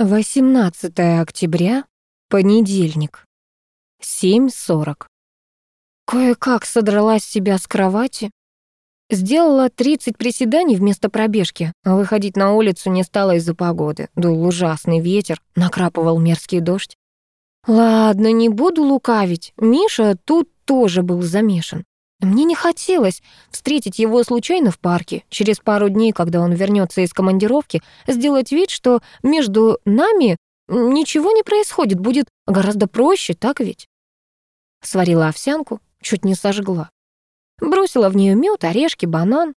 18 октября, понедельник, 7.40. Кое-как содрала с себя с кровати. Сделала 30 приседаний вместо пробежки, а выходить на улицу не стала из-за погоды. Дул ужасный ветер, накрапывал мерзкий дождь. Ладно, не буду лукавить, Миша тут тоже был замешан. Мне не хотелось встретить его случайно в парке, через пару дней, когда он вернется из командировки, сделать вид, что между нами ничего не происходит, будет гораздо проще, так ведь? Сварила овсянку, чуть не сожгла. Бросила в нее мед, орешки, банан,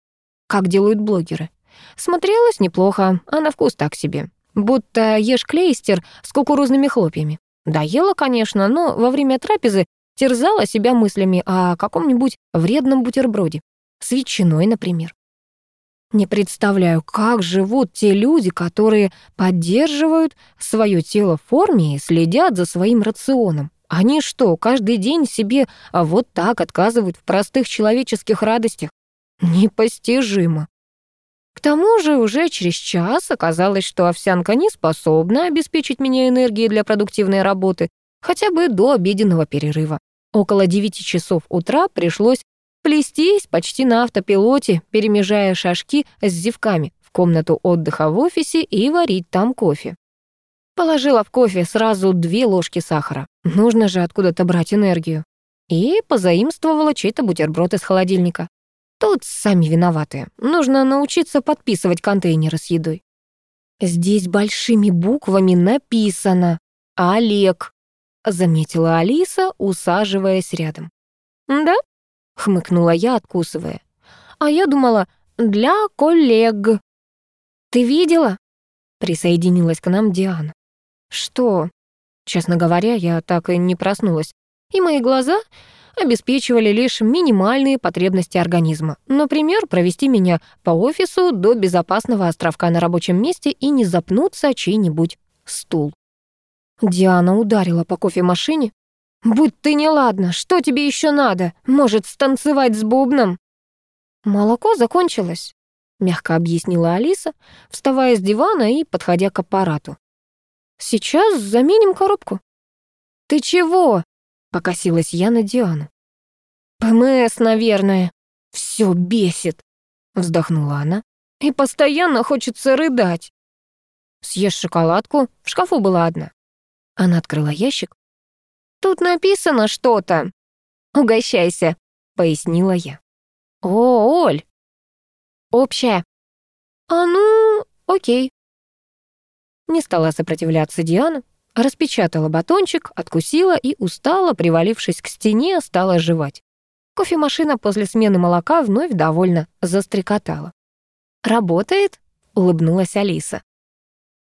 как делают блогеры. Смотрелось неплохо, а на вкус так себе. Будто ешь клейстер с кукурузными хлопьями. Доела, конечно, но во время трапезы терзала себя мыслями о каком-нибудь вредном бутерброде. С ветчиной, например. Не представляю, как живут те люди, которые поддерживают свое тело в форме и следят за своим рационом. Они что, каждый день себе вот так отказывают в простых человеческих радостях? Непостижимо. К тому же уже через час оказалось, что овсянка не способна обеспечить меня энергией для продуктивной работы, хотя бы до обеденного перерыва. Около девяти часов утра пришлось плестись почти на автопилоте, перемежая шажки с зевками в комнату отдыха в офисе и варить там кофе. Положила в кофе сразу две ложки сахара. Нужно же откуда-то брать энергию. И позаимствовала чей-то бутерброд из холодильника. Тут сами виноватые. Нужно научиться подписывать контейнеры с едой. Здесь большими буквами написано «Олег», заметила Алиса, усаживаясь рядом. «Да?» — хмыкнула я, откусывая. «А я думала, для коллег». «Ты видела?» — присоединилась к нам Диана. «Что?» Честно говоря, я так и не проснулась, и мои глаза обеспечивали лишь минимальные потребности организма. Например, провести меня по офису до безопасного островка на рабочем месте и не запнуться о чей-нибудь стул. Диана ударила по кофемашине. «Будь ты неладна, что тебе еще надо? Может, станцевать с бубном?» «Молоко закончилось», — мягко объяснила Алиса, вставая с дивана и подходя к аппарату. «Сейчас заменим коробку». «Ты чего?» — покосилась я на Диану. «ПМС, наверное. Все бесит», — вздохнула она. «И постоянно хочется рыдать». «Съешь шоколадку, в шкафу была одна». Она открыла ящик. «Тут написано что-то». «Угощайся», — пояснила я. «О, Оль!» «Общая». «А ну, окей». Не стала сопротивляться Диана, распечатала батончик, откусила и, устала, привалившись к стене, стала жевать. Кофемашина после смены молока вновь довольно застрекотала. «Работает?» — улыбнулась Алиса.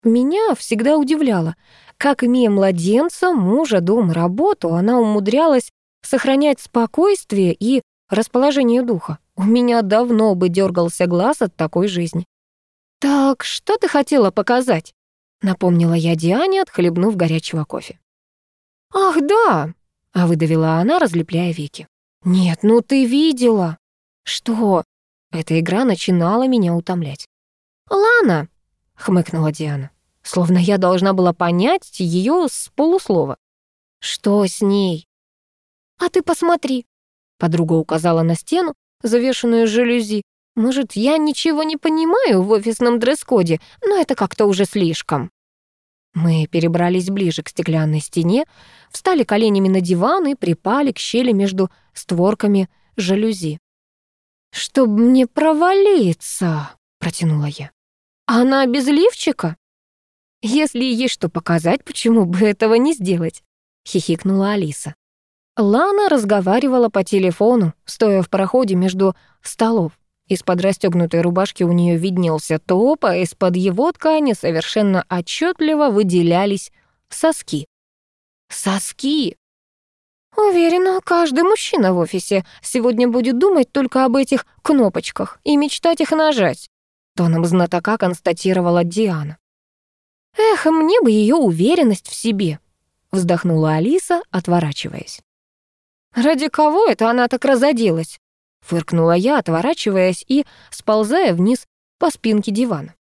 Меня всегда удивляло, как, имея младенца, мужа, дом, работу, она умудрялась сохранять спокойствие и расположение духа. У меня давно бы дергался глаз от такой жизни. «Так что ты хотела показать?» — напомнила я Диане, отхлебнув горячего кофе. «Ах, да!» — а выдавила она, разлепляя веки. «Нет, ну ты видела!» «Что?» Эта игра начинала меня утомлять. «Лана!» — хмыкнула Диана словно я должна была понять ее с полуслова. «Что с ней?» «А ты посмотри», — подруга указала на стену, завешенную жалюзи. «Может, я ничего не понимаю в офисном дресс-коде, но это как-то уже слишком». Мы перебрались ближе к стеклянной стене, встали коленями на диван и припали к щели между створками жалюзи. «Чтоб мне провалиться», — протянула я. «Она без лифчика?» «Если есть что показать, почему бы этого не сделать?» — хихикнула Алиса. Лана разговаривала по телефону, стоя в проходе между столов. Из-под расстёгнутой рубашки у нее виднелся топ, а из-под его ткани совершенно отчетливо выделялись соски. Соски! Уверена, каждый мужчина в офисе сегодня будет думать только об этих кнопочках и мечтать их нажать. Тоном знатока констатировала Диана. «Эх, мне бы ее уверенность в себе», — вздохнула Алиса, отворачиваясь. «Ради кого это она так разоделась?» — фыркнула я, отворачиваясь и сползая вниз по спинке дивана.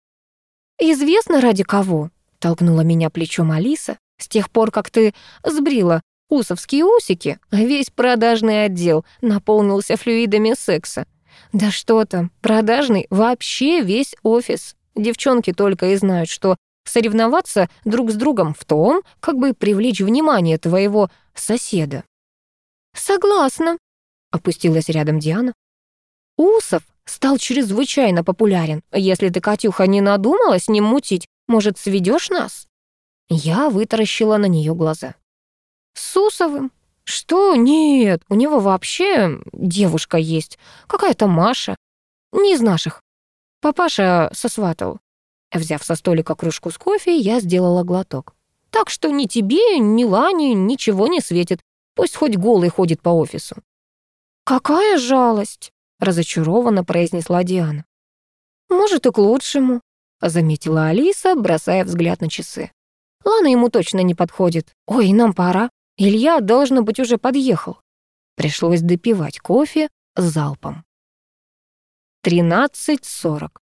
«Известно, ради кого. Толкнула меня плечом Алиса. С тех пор, как ты сбрила усовские усики, весь продажный отдел наполнился флюидами секса. Да что там, продажный вообще весь офис. Девчонки только и знают, что соревноваться друг с другом в том, как бы привлечь внимание твоего соседа. «Согласна», — опустилась рядом Диана. «Усов стал чрезвычайно популярен. Если ты, Катюха, не надумала с ним мутить, может, сведешь нас?» Я вытаращила на нее глаза. «С Усовым? Что? Нет, у него вообще девушка есть. Какая-то Маша. Не из наших. Папаша сосватал. Взяв со столика кружку с кофе, я сделала глоток. Так что ни тебе, ни Лане ничего не светит. Пусть хоть голый ходит по офису. «Какая жалость!» — разочарованно произнесла Диана. «Может, и к лучшему», — заметила Алиса, бросая взгляд на часы. «Лана ему точно не подходит. Ой, нам пора. Илья, должно быть, уже подъехал». Пришлось допивать кофе залпом. Тринадцать сорок.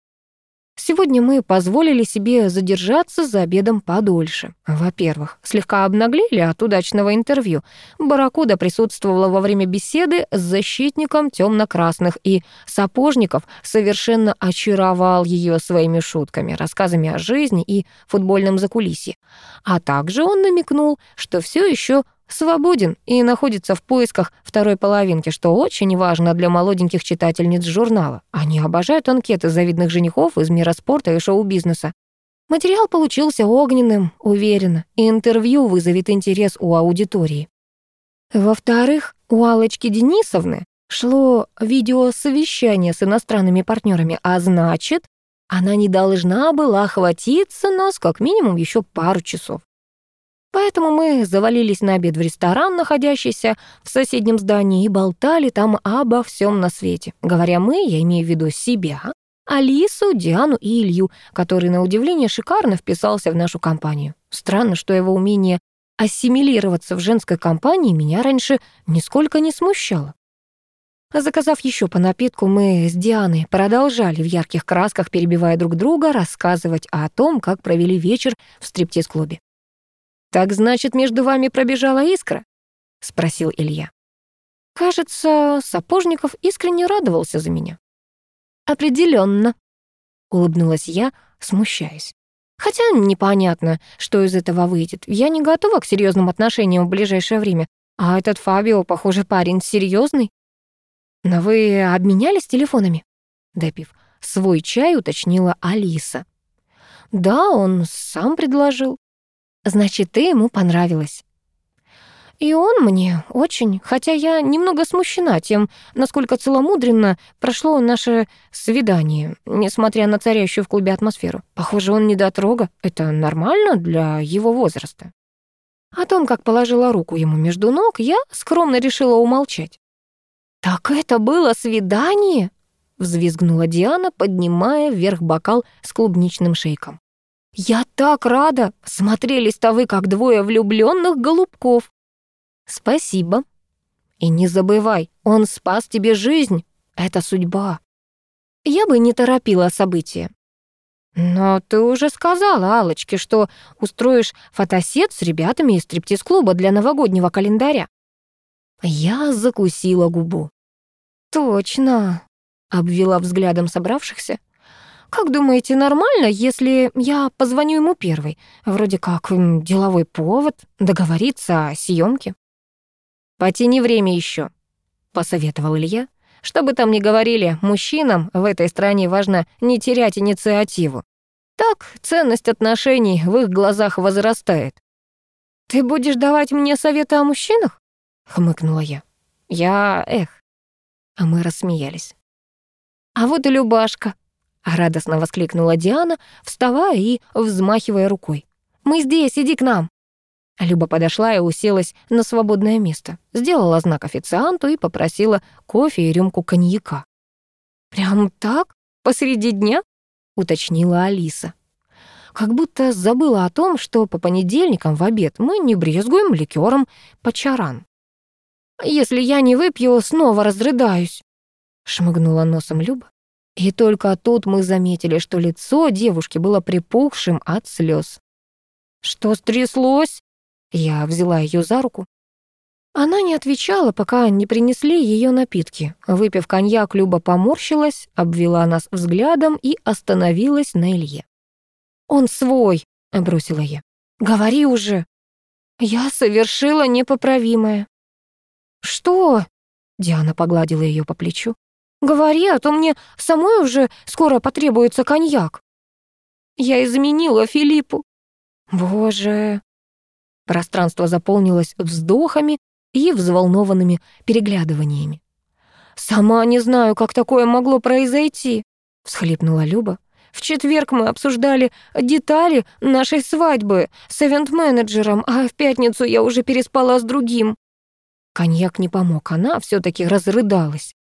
Сегодня мы позволили себе задержаться за обедом подольше. Во-первых, слегка обнаглели от удачного интервью. Баракуда присутствовала во время беседы с защитником темно-красных, и Сапожников совершенно очаровал ее своими шутками, рассказами о жизни и футбольном закулисье. А также он намекнул, что все еще свободен и находится в поисках второй половинки, что очень важно для молоденьких читательниц журнала. Они обожают анкеты завидных женихов из мира спорта и шоу-бизнеса. Материал получился огненным, уверенно, и интервью вызовет интерес у аудитории. Во-вторых, у Алочки Денисовны шло видеосовещание с иностранными партнерами, а значит, она не должна была хватиться нас как минимум еще пару часов. Поэтому мы завалились на обед в ресторан, находящийся в соседнем здании, и болтали там обо всем на свете. Говоря «мы», я имею в виду себя, Алису, Диану и Илью, который, на удивление, шикарно вписался в нашу компанию. Странно, что его умение ассимилироваться в женской компании меня раньше нисколько не смущало. Заказав еще по напитку, мы с Дианой продолжали в ярких красках, перебивая друг друга, рассказывать о том, как провели вечер в стриптиз-клубе. «Так значит, между вами пробежала искра?» — спросил Илья. Кажется, Сапожников искренне радовался за меня. Определенно, улыбнулась я, смущаясь. Хотя непонятно, что из этого выйдет. Я не готова к серьезным отношениям в ближайшее время, а этот Фабио, похоже, парень серьезный. Но вы обменялись телефонами? Допив свой чай, уточнила Алиса. Да, он сам предложил. Значит, ты ему понравилась. И он мне очень, хотя я немного смущена тем, насколько целомудренно прошло наше свидание, несмотря на царящую в клубе атмосферу. Похоже, он недотрога. Это нормально для его возраста. О том, как положила руку ему между ног, я скромно решила умолчать. «Так это было свидание?» — взвизгнула Диана, поднимая вверх бокал с клубничным шейком. «Я так рада! Смотрелись-то вы, как двое влюбленных голубков!» «Спасибо. И не забывай, он спас тебе жизнь. Это судьба. Я бы не торопила события. Но ты уже сказала Алочке, что устроишь фотосет с ребятами из стриптиз-клуба для новогоднего календаря. Я закусила губу. Точно, обвела взглядом собравшихся. Как думаете, нормально, если я позвоню ему первой? Вроде как деловой повод, договориться о съемке. «Потяни время еще», — посоветовал Илья. «Что бы там ни говорили, мужчинам в этой стране важно не терять инициативу. Так ценность отношений в их глазах возрастает». «Ты будешь давать мне советы о мужчинах?» — хмыкнула я. «Я... эх». А мы рассмеялись. «А вот и Любашка», — радостно воскликнула Диана, вставая и взмахивая рукой. «Мы здесь, иди к нам». Люба подошла и уселась на свободное место, сделала знак официанту и попросила кофе и рюмку коньяка. «Прям так? Посреди дня?» — уточнила Алиса. Как будто забыла о том, что по понедельникам в обед мы не брезгуем ликером почаран. «Если я не выпью, снова разрыдаюсь», — шмыгнула носом Люба. И только тут мы заметили, что лицо девушки было припухшим от слез. «Что стряслось?» Я взяла ее за руку. Она не отвечала, пока не принесли ее напитки. Выпив коньяк, Люба поморщилась, обвела нас взглядом и остановилась на Илье. «Он свой», — бросила я. «Говори уже». «Я совершила непоправимое». «Что?» — Диана погладила ее по плечу. «Говори, а то мне самой уже скоро потребуется коньяк». «Я изменила Филиппу». «Боже...» Пространство заполнилось вздохами и взволнованными переглядываниями. «Сама не знаю, как такое могло произойти», — всхлипнула Люба. В четверг мы обсуждали детали нашей свадьбы с эвент-менеджером, а в пятницу я уже переспала с другим. Коньяк не помог, она все таки разрыдалась.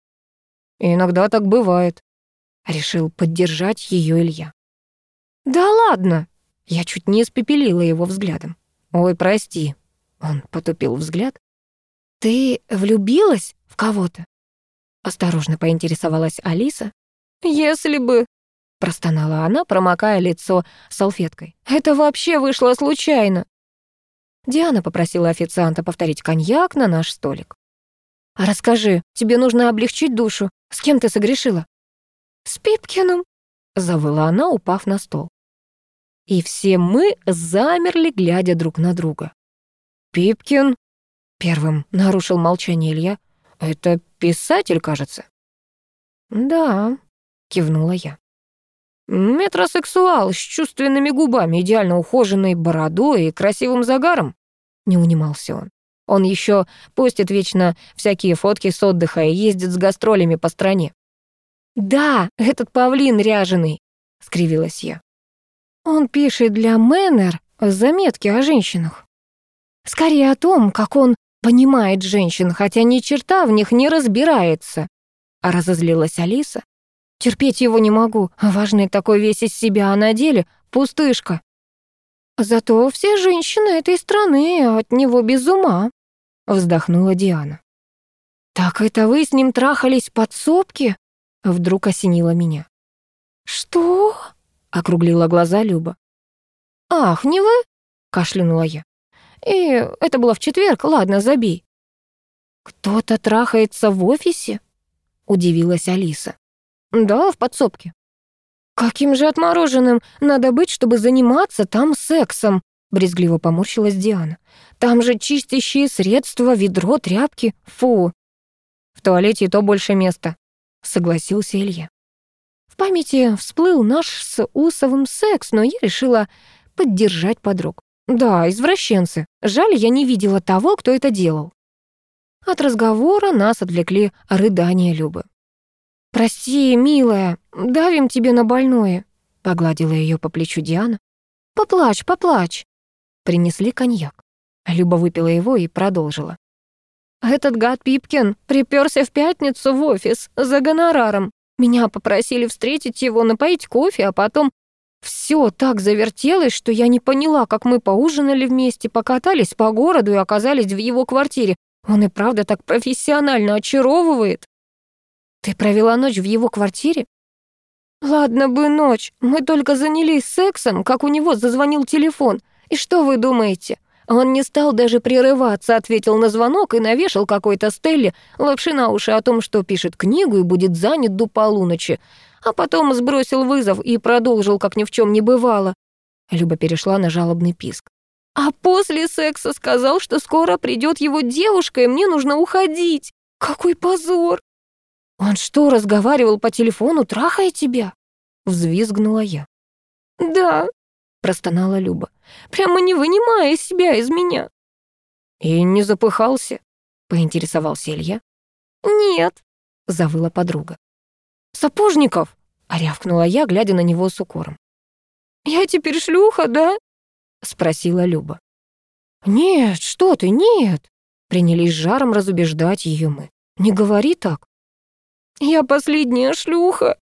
«Иногда так бывает», — решил поддержать ее Илья. «Да ладно!» — я чуть не испепелила его взглядом. «Ой, прости», — он потупил взгляд. «Ты влюбилась в кого-то?» Осторожно поинтересовалась Алиса. «Если бы...» простонала она, промокая лицо салфеткой. «Это вообще вышло случайно!» Диана попросила официанта повторить коньяк на наш столик. «А расскажи, тебе нужно облегчить душу. С кем ты согрешила?» «С Пипкиным», — завыла она, упав на стол. И все мы замерли, глядя друг на друга. «Пипкин?» — первым нарушил молчание Илья. «Это писатель, кажется?» «Да», — кивнула я. «Метросексуал с чувственными губами, идеально ухоженной бородой и красивым загаром?» Не унимался он. Он еще постит вечно всякие фотки с отдыха и ездит с гастролями по стране. «Да, этот павлин ряженый», — скривилась я. «Он пишет для Мэннер заметки о женщинах. Скорее о том, как он понимает женщин, хотя ни черта в них не разбирается», — разозлилась Алиса. Терпеть его не могу. Важный такой весь из себя, а на деле пустышка. Зато все женщины этой страны от него без ума, вздохнула Диана. Так это вы с ним трахались в подсобке? Вдруг осенило меня. Что? округлила глаза Люба. Ах, не вы? кашлянула я. И это было в четверг, ладно, забей. Кто-то трахается в офисе? удивилась Алиса. «Да, в подсобке». «Каким же отмороженным надо быть, чтобы заниматься там сексом?» Брезгливо поморщилась Диана. «Там же чистящие средства, ведро, тряпки. Фу!» «В туалете и то больше места», — согласился Илья. В памяти всплыл наш с Усовым секс, но я решила поддержать подруг. Да, извращенцы. Жаль, я не видела того, кто это делал. От разговора нас отвлекли рыдания Любы. «Прости, милая, давим тебе на больное», — погладила ее по плечу Диана. «Поплачь, поплачь». Принесли коньяк. Люба выпила его и продолжила. «Этот гад Пипкин приперся в пятницу в офис за гонораром. Меня попросили встретить его, напоить кофе, а потом все так завертелось, что я не поняла, как мы поужинали вместе, покатались по городу и оказались в его квартире. Он и правда так профессионально очаровывает. Ты провела ночь в его квартире? Ладно бы ночь, мы только занялись сексом, как у него зазвонил телефон. И что вы думаете? Он не стал даже прерываться, ответил на звонок и навешал какой-то Стелле лапши на уши о том, что пишет книгу и будет занят до полуночи, а потом сбросил вызов и продолжил, как ни в чем не бывало. Люба перешла на жалобный писк. А после секса сказал, что скоро придет его девушка, и мне нужно уходить. Какой позор! «Он что, разговаривал по телефону, трахая тебя?» Взвизгнула я. «Да», — простонала Люба, «прямо не вынимая себя из меня». «И не запыхался?» — поинтересовался Илья. «Нет», — завыла подруга. «Сапожников!» — рявкнула я, глядя на него с укором. «Я теперь шлюха, да?» — спросила Люба. «Нет, что ты, нет!» — принялись жаром разубеждать ее мы. «Не говори так. Я последняя шлюха.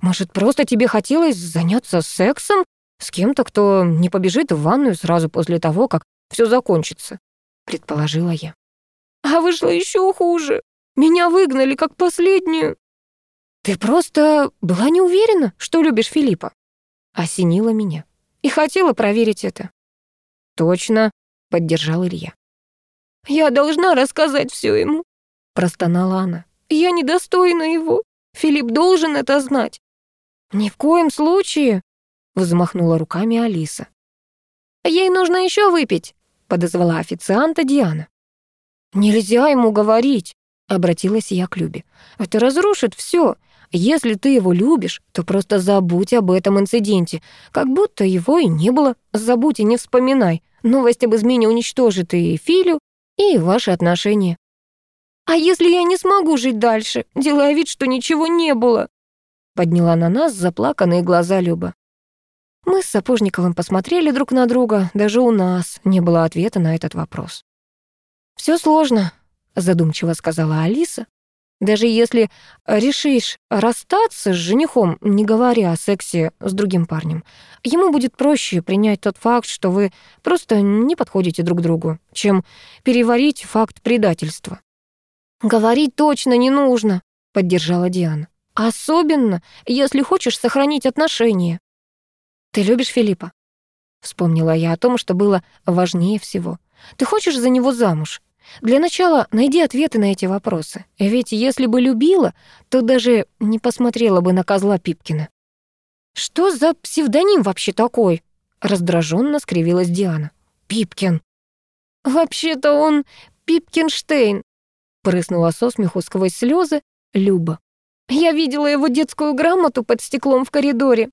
Может, просто тебе хотелось заняться сексом с кем-то, кто не побежит в ванную сразу после того, как все закончится, предположила я. А вышло еще хуже. Меня выгнали как последнюю. Ты просто была не уверена, что любишь Филиппа. Осенила меня. И хотела проверить это. Точно, поддержал Илья. «Я должна рассказать все ему», — простонала она. «Я недостойна его. Филипп должен это знать». «Ни в коем случае», — взмахнула руками Алиса. «Ей нужно еще выпить», — подозвала официанта Диана. «Нельзя ему говорить», — обратилась я к Любе. «Это разрушит все. Если ты его любишь, то просто забудь об этом инциденте. Как будто его и не было. Забудь и не вспоминай. Новость об измене уничтожит и Филю, и ваши отношения. «А если я не смогу жить дальше, делая вид, что ничего не было?» Подняла на нас заплаканные глаза Люба. Мы с Сапожниковым посмотрели друг на друга, даже у нас не было ответа на этот вопрос. Все сложно», — задумчиво сказала Алиса. Даже если решишь расстаться с женихом, не говоря о сексе с другим парнем, ему будет проще принять тот факт, что вы просто не подходите друг другу, чем переварить факт предательства. «Говорить точно не нужно», — поддержала Диана. «Особенно, если хочешь сохранить отношения». «Ты любишь Филиппа?» Вспомнила я о том, что было важнее всего. «Ты хочешь за него замуж?» Для начала найди ответы на эти вопросы. Ведь если бы любила, то даже не посмотрела бы на козла Пипкина. «Что за псевдоним вообще такой?» Раздраженно скривилась Диана. «Пипкин». «Вообще-то он Пипкинштейн», прыснула со смеху сквозь слезы Люба. «Я видела его детскую грамоту под стеклом в коридоре.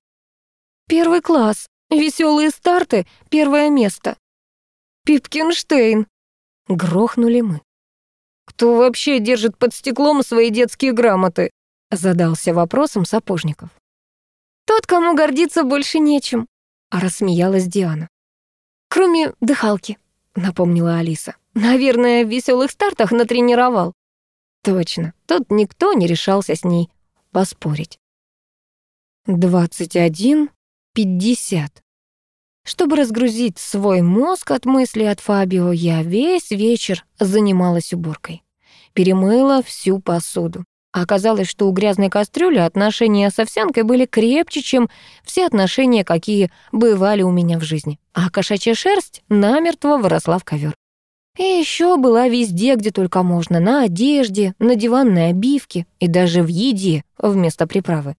Первый класс, веселые старты, первое место. Пипкинштейн». Грохнули мы. «Кто вообще держит под стеклом свои детские грамоты?» Задался вопросом Сапожников. «Тот, кому гордиться больше нечем», — рассмеялась Диана. «Кроме дыхалки», — напомнила Алиса. «Наверное, в веселых стартах натренировал». Точно, тут никто не решался с ней поспорить. Двадцать один пятьдесят. Чтобы разгрузить свой мозг от мысли от Фабио, я весь вечер занималась уборкой. Перемыла всю посуду. Оказалось, что у грязной кастрюли отношения с овсянкой были крепче, чем все отношения, какие бывали у меня в жизни. А кошачья шерсть намертво выросла в ковер. И еще была везде, где только можно, на одежде, на диванной обивке и даже в еде вместо приправы.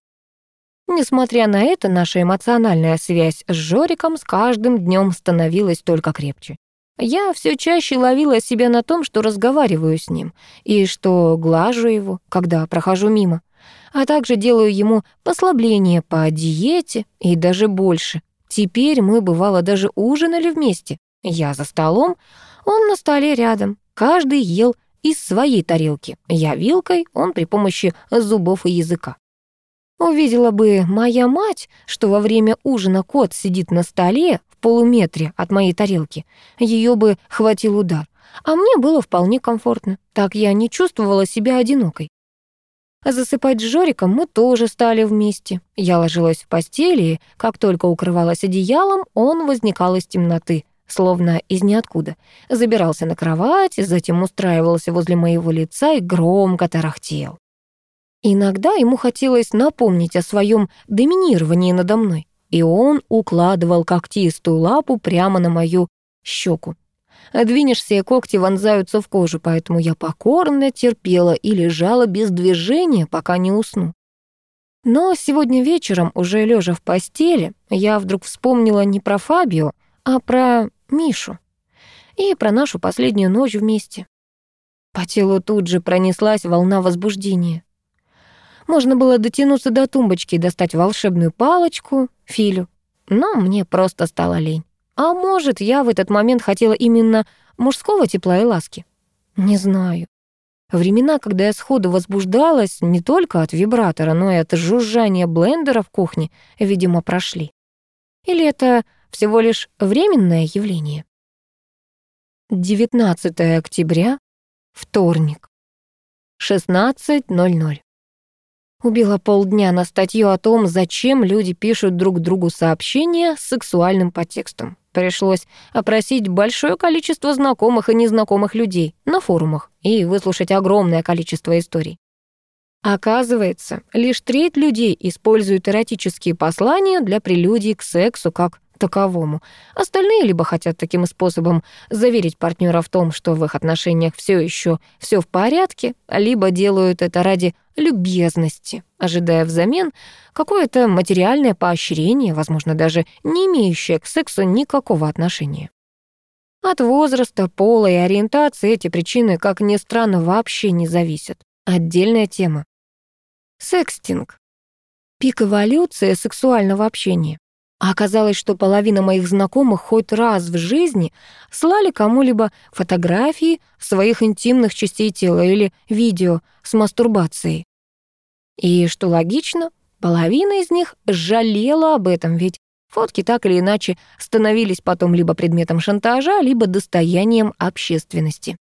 Несмотря на это, наша эмоциональная связь с Жориком с каждым днем становилась только крепче. Я все чаще ловила себя на том, что разговариваю с ним, и что глажу его, когда прохожу мимо, а также делаю ему послабление по диете и даже больше. Теперь мы, бывало, даже ужинали вместе. Я за столом, он на столе рядом. Каждый ел из своей тарелки. Я вилкой, он при помощи зубов и языка. Увидела бы моя мать, что во время ужина кот сидит на столе в полуметре от моей тарелки, ее бы хватил удар. А мне было вполне комфортно, так я не чувствовала себя одинокой. Засыпать с Жориком мы тоже стали вместе. Я ложилась в постели, и как только укрывалась одеялом, он возникал из темноты, словно из ниоткуда. Забирался на кровать, затем устраивался возле моего лица и громко тарахтел. Иногда ему хотелось напомнить о своем доминировании надо мной, и он укладывал когтистую лапу прямо на мою щеку. Двинешься, и когти вонзаются в кожу, поэтому я покорно терпела и лежала без движения, пока не усну. Но сегодня вечером, уже лежа в постели, я вдруг вспомнила не про Фабио, а про Мишу и про нашу последнюю ночь вместе. По телу тут же пронеслась волна возбуждения. Можно было дотянуться до тумбочки и достать волшебную палочку, филю. Но мне просто стало лень. А может, я в этот момент хотела именно мужского тепла и ласки? Не знаю. Времена, когда я сходу возбуждалась не только от вибратора, но и от жужжания блендера в кухне, видимо, прошли. Или это всего лишь временное явление? 19 октября, вторник, 16.00. Убила полдня на статью о том, зачем люди пишут друг другу сообщения с сексуальным подтекстом. Пришлось опросить большое количество знакомых и незнакомых людей на форумах и выслушать огромное количество историй. Оказывается, лишь треть людей используют эротические послания для прелюдий к сексу как таковому. Остальные либо хотят таким способом заверить партнера в том, что в их отношениях все еще все в порядке, либо делают это ради любезности, ожидая взамен какое-то материальное поощрение, возможно, даже не имеющее к сексу никакого отношения. От возраста, пола и ориентации эти причины, как ни странно, вообще не зависят. Отдельная тема. Секстинг. Пик эволюции сексуального общения. А оказалось, что половина моих знакомых хоть раз в жизни слали кому-либо фотографии своих интимных частей тела или видео с мастурбацией. И, что логично, половина из них жалела об этом, ведь фотки так или иначе становились потом либо предметом шантажа, либо достоянием общественности.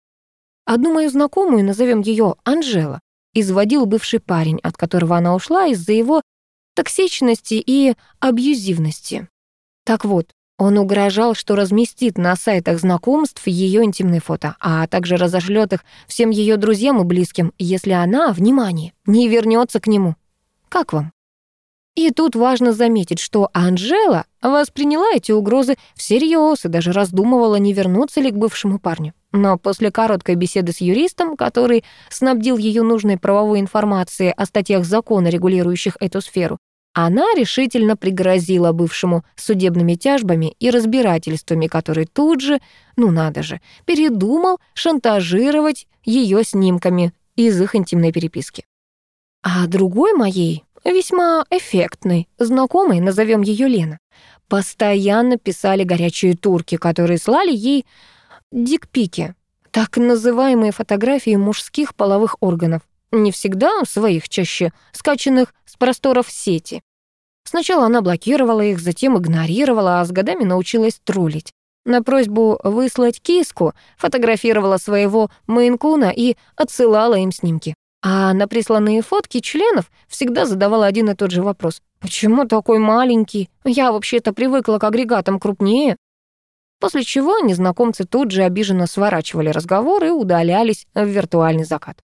Одну мою знакомую, назовем ее Анжела, изводил бывший парень, от которого она ушла из-за его токсичности и абьюзивности. Так вот, он угрожал, что разместит на сайтах знакомств ее интимные фото, а также разошлет их всем ее друзьям и близким, если она, внимание, не вернется к нему. Как вам? И тут важно заметить, что Анжела восприняла эти угрозы всерьез и даже раздумывала, не вернуться ли к бывшему парню. Но после короткой беседы с юристом, который снабдил ее нужной правовой информацией о статьях закона, регулирующих эту сферу, она решительно пригрозила бывшему судебными тяжбами и разбирательствами, который тут же, ну надо же, передумал шантажировать ее снимками из их интимной переписки. А другой моей, весьма эффектной, знакомой, назовем ее Лена, постоянно писали горячие турки, которые слали ей дикпики, так называемые фотографии мужских половых органов, не всегда своих, чаще скачанных с просторов сети. Сначала она блокировала их, затем игнорировала, а с годами научилась троллить. На просьбу выслать киску фотографировала своего мейнкуна и отсылала им снимки. А на присланные фотки членов всегда задавала один и тот же вопрос. «Почему такой маленький? Я вообще-то привыкла к агрегатам крупнее». После чего незнакомцы тут же обиженно сворачивали разговор и удалялись в виртуальный закат.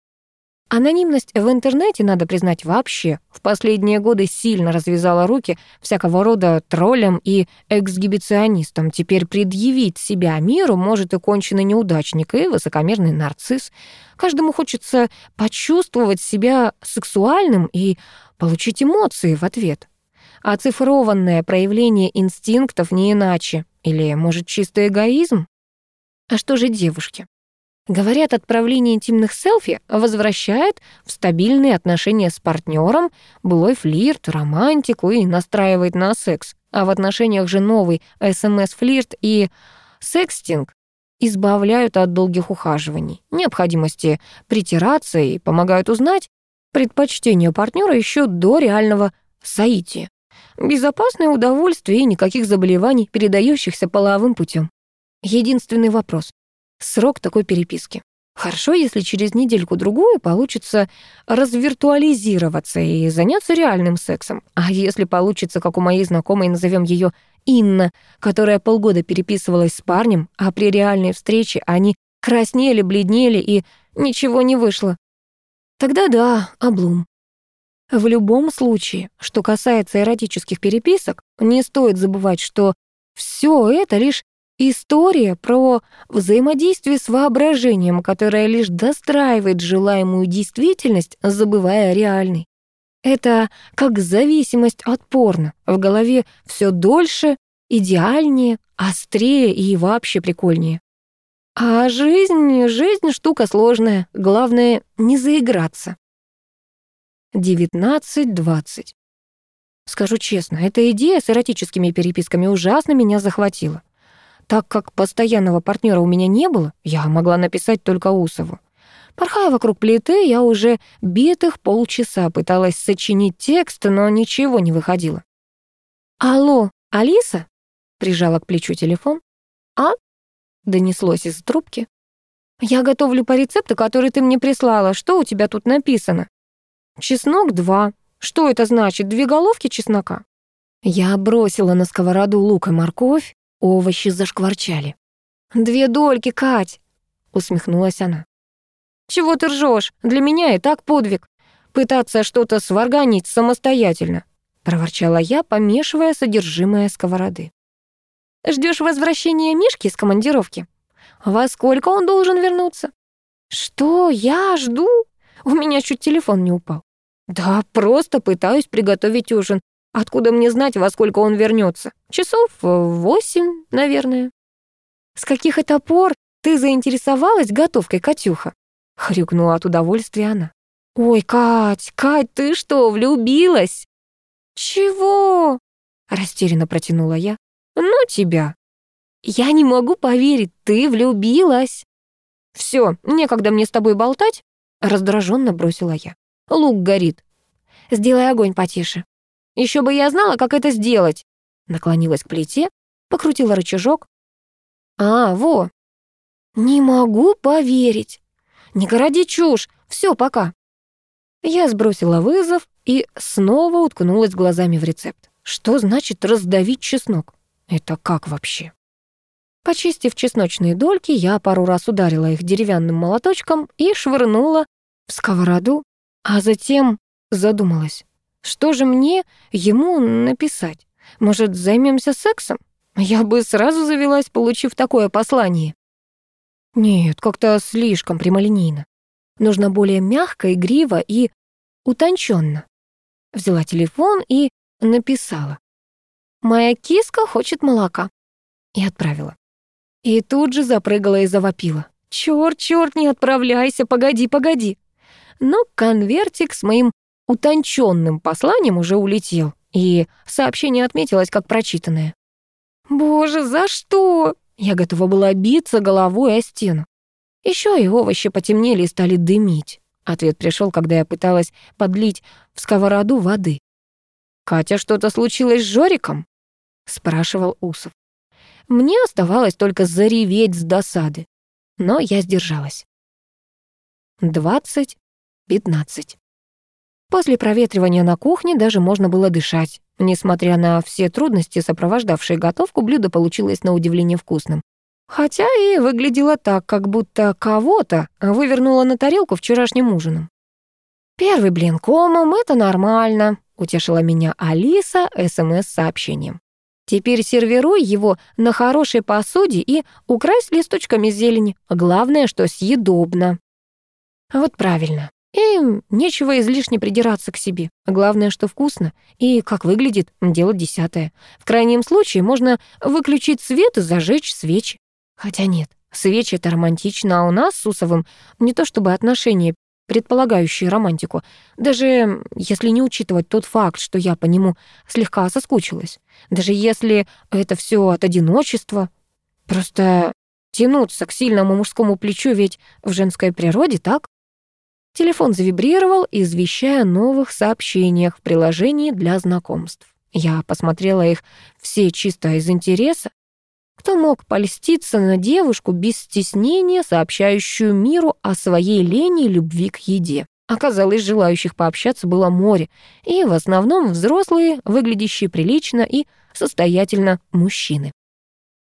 Анонимность в интернете, надо признать, вообще в последние годы сильно развязала руки всякого рода троллям и эксгибиционистам. Теперь предъявить себя миру может и конченый неудачник, и высокомерный нарцисс. Каждому хочется почувствовать себя сексуальным и получить эмоции в ответ. Оцифрованное проявление инстинктов не иначе. Или, может, чистый эгоизм? А что же девушки? Говорят, отправление интимных селфи возвращает в стабильные отношения с партнером, былой флирт, романтику и настраивает на секс. А в отношениях же новый СМС-флирт и секстинг избавляют от долгих ухаживаний, необходимости притираться и помогают узнать предпочтение партнера еще до реального соития. Безопасное удовольствие и никаких заболеваний, передающихся половым путем. Единственный вопрос. Срок такой переписки. Хорошо, если через недельку-другую получится развиртуализироваться и заняться реальным сексом. А если получится, как у моей знакомой, назовем ее Инна, которая полгода переписывалась с парнем, а при реальной встрече они краснели, бледнели и ничего не вышло. Тогда да, облом. В любом случае, что касается эротических переписок, не стоит забывать, что все это лишь История про взаимодействие с воображением, которое лишь достраивает желаемую действительность, забывая о реальной. Это как зависимость от порно. В голове все дольше, идеальнее, острее и вообще прикольнее. А жизнь, жизнь штука сложная. Главное не заиграться. 19-20. Скажу честно, эта идея с эротическими переписками ужасно меня захватила. Так как постоянного партнера у меня не было, я могла написать только Усову. Порхая вокруг плиты, я уже битых полчаса пыталась сочинить текст, но ничего не выходило. «Алло, Алиса?» — прижала к плечу телефон. «А?» — донеслось из трубки. «Я готовлю по рецепту, который ты мне прислала. Что у тебя тут написано?» «Чеснок два. Что это значит? Две головки чеснока?» Я бросила на сковороду лук и морковь, Овощи зашкварчали. «Две дольки, Кать!» — усмехнулась она. «Чего ты ржешь? Для меня и так подвиг. Пытаться что-то сварганить самостоятельно», — проворчала я, помешивая содержимое сковороды. Ждешь возвращения Мишки из командировки? Во сколько он должен вернуться? Что, я жду? У меня чуть телефон не упал. Да, просто пытаюсь приготовить ужин. Откуда мне знать, во сколько он вернется? Часов восемь, наверное. С каких это пор ты заинтересовалась готовкой, Катюха? Хрюкнула от удовольствия она. Ой, Кать, Кать, ты что, влюбилась? Чего? Растерянно протянула я. Ну тебя. Я не могу поверить, ты влюбилась. Все, некогда мне с тобой болтать, раздраженно бросила я. Лук горит. Сделай огонь потише. Еще бы я знала, как это сделать. Наклонилась к плите, покрутила рычажок. А, во. Не могу поверить. Не городи чушь. Все, пока. Я сбросила вызов и снова уткнулась глазами в рецепт. Что значит раздавить чеснок? Это как вообще? Почистив чесночные дольки, я пару раз ударила их деревянным молоточком и швырнула в сковороду, а затем задумалась. Что же мне ему написать? Может, займемся сексом? Я бы сразу завелась, получив такое послание. Нет, как-то слишком прямолинейно. Нужно более мягко, игриво и утонченно. Взяла телефон и написала. «Моя киска хочет молока». И отправила. И тут же запрыгала и завопила. «Чёрт, чёрт, не отправляйся, погоди, погоди». Но конвертик с моим утонченным посланием уже улетел, и сообщение отметилось как прочитанное. «Боже, за что?» Я готова была биться головой о стену. Еще и овощи потемнели и стали дымить. Ответ пришел, когда я пыталась подлить в сковороду воды. «Катя, что-то случилось с Жориком?» — спрашивал Усов. Мне оставалось только зареветь с досады, но я сдержалась. Двадцать, пятнадцать. После проветривания на кухне даже можно было дышать. Несмотря на все трудности, сопровождавшие готовку, блюдо получилось на удивление вкусным. Хотя и выглядело так, как будто кого-то вывернуло на тарелку вчерашним ужином. «Первый блин комом — это нормально», — утешила меня Алиса СМС-сообщением. «Теперь сервируй его на хорошей посуде и укрась листочками зелени. Главное, что съедобно». Вот правильно. И нечего излишне придираться к себе. Главное, что вкусно. И как выглядит, дело десятое. В крайнем случае можно выключить свет и зажечь свечи. Хотя нет, свечи — это романтично, а у нас с Усовым не то чтобы отношения, предполагающие романтику, даже если не учитывать тот факт, что я по нему слегка соскучилась, даже если это все от одиночества, просто тянуться к сильному мужскому плечу ведь в женской природе, так? Телефон завибрировал, извещая о новых сообщениях в приложении для знакомств. Я посмотрела их все чисто из интереса. Кто мог польститься на девушку без стеснения, сообщающую миру о своей лени и любви к еде? Оказалось, желающих пообщаться было море, и в основном взрослые, выглядящие прилично и состоятельно мужчины.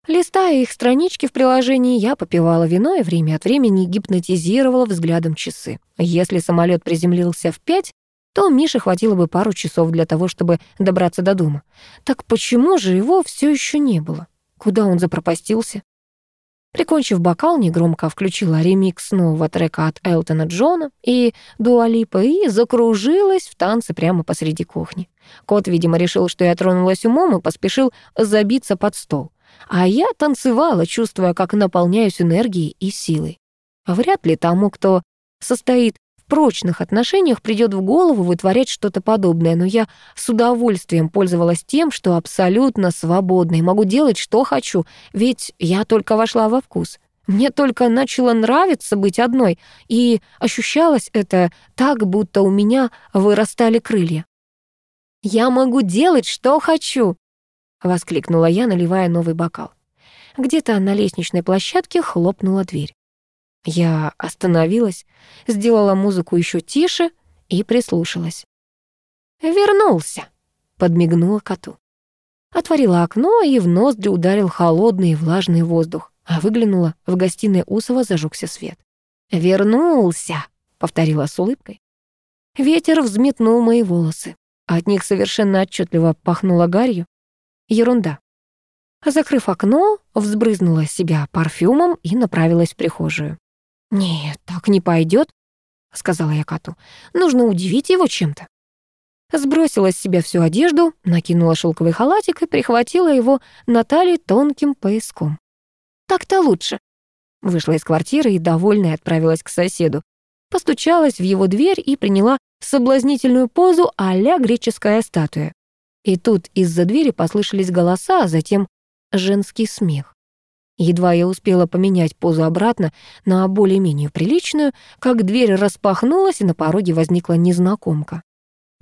Листая их странички в приложении, я попивала вино и время от времени гипнотизировала взглядом часы. Если самолет приземлился в пять, то Мише хватило бы пару часов для того, чтобы добраться до дома. Так почему же его все еще не было? Куда он запропастился? Прикончив бокал, негромко включила ремикс нового трека от Элтона Джона и Дуалипа и закружилась в танце прямо посреди кухни. Кот, видимо, решил, что я тронулась умом и поспешил забиться под стол. А я танцевала, чувствуя, как наполняюсь энергией и силой. Вряд ли тому, кто состоит в прочных отношениях, придет в голову вытворять что-то подобное, но я с удовольствием пользовалась тем, что абсолютно свободна и могу делать, что хочу, ведь я только вошла во вкус. Мне только начало нравиться быть одной, и ощущалось это так, будто у меня вырастали крылья. Я могу делать, что хочу, воскликнула я, наливая новый бокал. Где-то на лестничной площадке хлопнула дверь. Я остановилась, сделала музыку еще тише и прислушалась. «Вернулся», — подмигнула коту. Отворила окно, и в ноздри ударил холодный и влажный воздух, а выглянула, в гостиной Усова зажегся свет. «Вернулся», — повторила с улыбкой. Ветер взметнул мои волосы. От них совершенно отчетливо пахнуло гарью. Ерунда. Закрыв окно, взбрызнула себя парфюмом и направилась в прихожую. «Нет, так не пойдет, сказала я коту. «Нужно удивить его чем-то». Сбросила с себя всю одежду, накинула шелковый халатик и прихватила его на тонким пояском. «Так-то лучше». Вышла из квартиры и, довольная, отправилась к соседу. Постучалась в его дверь и приняла соблазнительную позу а-ля греческая статуя. И тут из-за двери послышались голоса, а затем женский смех. Едва я успела поменять позу обратно на более-менее приличную, как дверь распахнулась, и на пороге возникла незнакомка.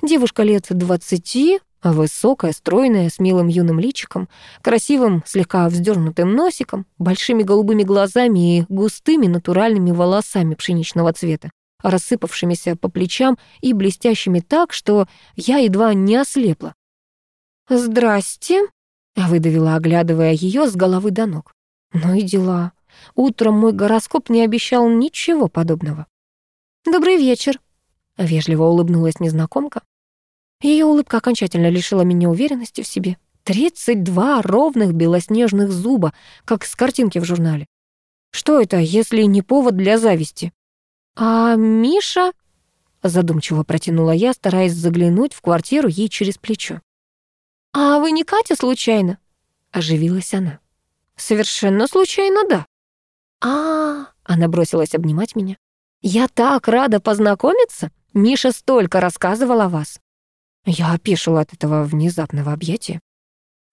Девушка лет двадцати, высокая, стройная, с милым юным личиком, красивым, слегка вздернутым носиком, большими голубыми глазами и густыми натуральными волосами пшеничного цвета, рассыпавшимися по плечам и блестящими так, что я едва не ослепла. «Здрасте», — выдавила, оглядывая ее с головы до ног. Ну и дела. Утром мой гороскоп не обещал ничего подобного. «Добрый вечер», — вежливо улыбнулась незнакомка. Ее улыбка окончательно лишила меня уверенности в себе. Тридцать два ровных белоснежных зуба, как с картинки в журнале. Что это, если не повод для зависти? А Миша... Задумчиво протянула я, стараясь заглянуть в квартиру ей через плечо. «А вы не Катя, случайно?» Оживилась она. «Совершенно случайно, да». А, -а, а Она бросилась обнимать меня. «Я так рада познакомиться! Миша столько рассказывал о вас!» Я опешила от этого внезапного объятия.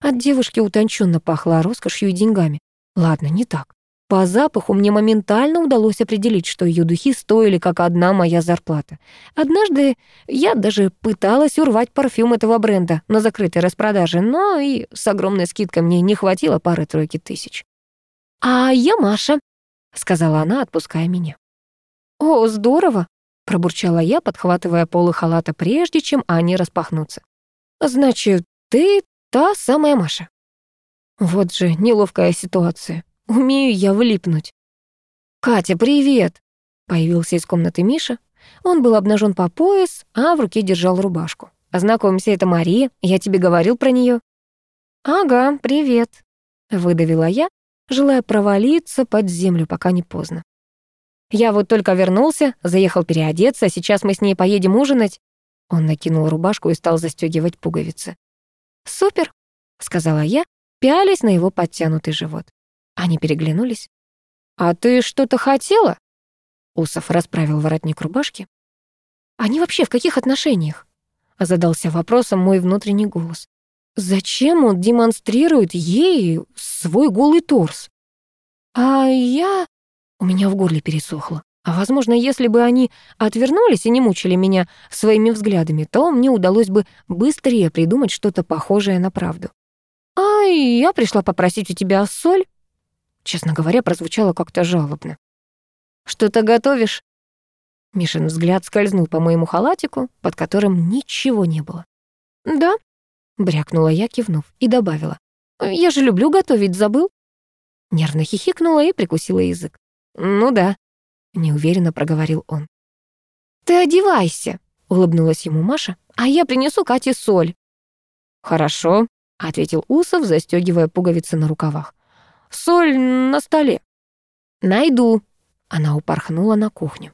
От девушки утонченно пахло роскошью и деньгами. Ладно, не так. По запаху мне моментально удалось определить, что ее духи стоили как одна моя зарплата. Однажды я даже пыталась урвать парфюм этого бренда на закрытой распродаже, но и с огромной скидкой мне не хватило пары-тройки тысяч. «А я Маша», — сказала она, отпуская меня. «О, здорово!» — пробурчала я, подхватывая полы халата, прежде чем они распахнутся. «Значит, ты та самая Маша?» Вот же неловкая ситуация. Умею я влипнуть. «Катя, привет!» Появился из комнаты Миша. Он был обнажен по пояс, а в руке держал рубашку. «Знакомься, это Мария. Я тебе говорил про нее. «Ага, привет», — выдавила я, желая провалиться под землю, пока не поздно. «Я вот только вернулся, заехал переодеться, сейчас мы с ней поедем ужинать». Он накинул рубашку и стал застегивать пуговицы. «Супер», — сказала я, пялись на его подтянутый живот. Они переглянулись. «А ты что-то хотела?» Усов расправил воротник рубашки. «Они вообще в каких отношениях?» Задался вопросом мой внутренний голос. «Зачем он демонстрирует ей свой голый торс?» «А я...» У меня в горле пересохло. А возможно, если бы они отвернулись и не мучили меня своими взглядами, то мне удалось бы быстрее придумать что-то похожее на правду. «А я пришла попросить у тебя соль», Честно говоря, прозвучало как-то жалобно. «Что-то готовишь?» Мишин взгляд скользнул по моему халатику, под которым ничего не было. «Да», — брякнула я, кивнув, и добавила. «Я же люблю готовить, забыл?» Нервно хихикнула и прикусила язык. «Ну да», — неуверенно проговорил он. «Ты одевайся», — улыбнулась ему Маша, «а я принесу Кате соль». «Хорошо», — ответил Усов, застегивая пуговицы на рукавах. Соль на столе». «Найду». Она упорхнула на кухню.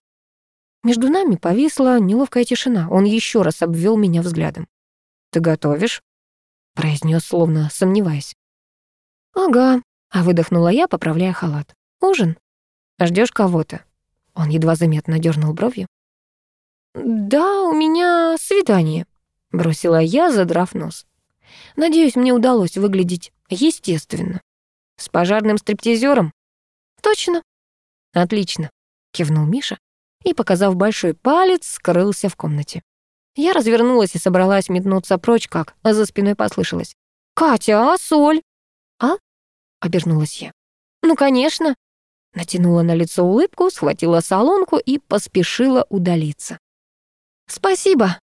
Между нами повисла неловкая тишина. Он еще раз обвел меня взглядом. «Ты готовишь?» произнес, словно сомневаясь. «Ага», а выдохнула я, поправляя халат. «Ужин? Ждешь кого-то?» Он едва заметно дернул бровью. «Да, у меня свидание», — бросила я, задрав нос. «Надеюсь, мне удалось выглядеть естественно». С пожарным стриптизером? Точно. Отлично, кивнул Миша и, показав большой палец, скрылся в комнате. Я развернулась и собралась метнуться прочь, как а за спиной послышалось. «Катя, а соль?» «А?» — обернулась я. «Ну, конечно». Натянула на лицо улыбку, схватила солонку и поспешила удалиться. «Спасибо».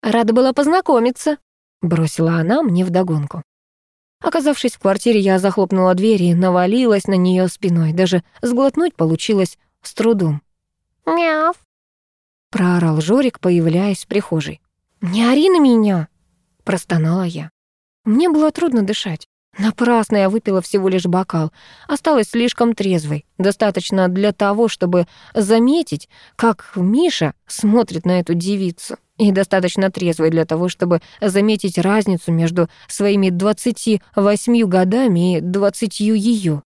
«Рада была познакомиться», — бросила она мне вдогонку. Оказавшись в квартире, я захлопнула дверь и навалилась на нее спиной. Даже сглотнуть получилось с трудом. «Мяв!» — проорал Жорик, появляясь в прихожей. «Не ори на меня!» — простонала я. Мне было трудно дышать. Напрасно я выпила всего лишь бокал. Осталась слишком трезвой. Достаточно для того, чтобы заметить, как Миша смотрит на эту девицу. И достаточно трезвой для того, чтобы заметить разницу между своими 28 годами и 20 ее.